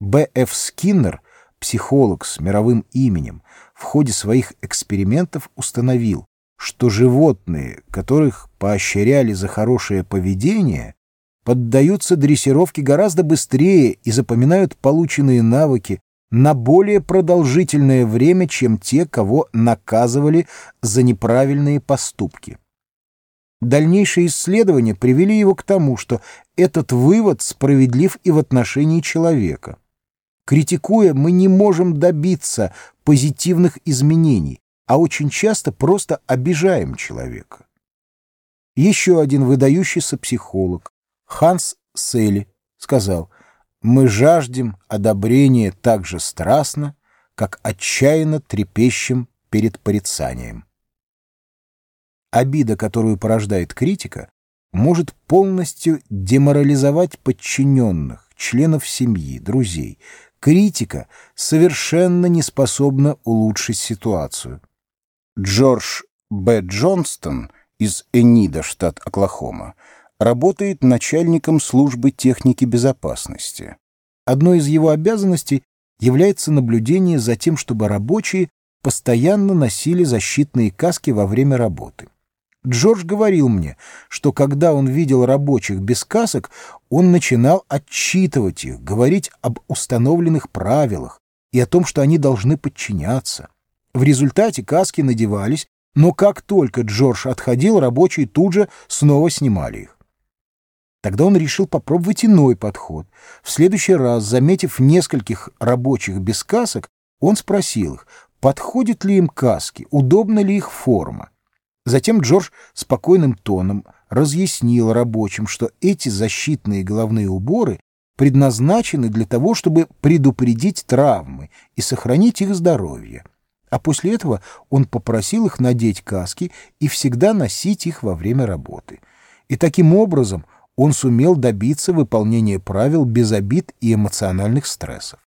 Б.Ф. Скиннер, психолог с мировым именем, в ходе своих экспериментов установил, что животные, которых поощряли за хорошее поведение, поддаются дрессировке гораздо быстрее и запоминают полученные навыки на более продолжительное время, чем те, кого наказывали за неправильные поступки. Дальнейшие исследования привели его к тому, что этот вывод справедлив и в отношении человека. Критикуя, мы не можем добиться позитивных изменений, а очень часто просто обижаем человека. Еще один выдающийся психолог, Ханс Сели, сказал, «Мы жаждем одобрения так же страстно, как отчаянно трепещем перед порицанием». Обида, которую порождает критика, может полностью деморализовать подчиненных, членов семьи, друзей. Критика совершенно не способна улучшить ситуацию. Джордж Б. Джонстон из Энида, штат Оклахома, работает начальником службы техники безопасности. Одной из его обязанностей является наблюдение за тем, чтобы рабочие постоянно носили защитные каски во время работы. Джордж говорил мне, что когда он видел рабочих без касок, он начинал отчитывать их, говорить об установленных правилах и о том, что они должны подчиняться. В результате каски надевались, но как только Джордж отходил, рабочие тут же снова снимали их. Тогда он решил попробовать иной подход. В следующий раз, заметив нескольких рабочих без касок, он спросил их, подходят ли им каски, удобна ли их форма. Затем Джордж спокойным тоном разъяснил рабочим, что эти защитные головные уборы предназначены для того, чтобы предупредить травмы и сохранить их здоровье. А после этого он попросил их надеть каски и всегда носить их во время работы. И таким образом он сумел добиться выполнения правил без обид и эмоциональных стрессов.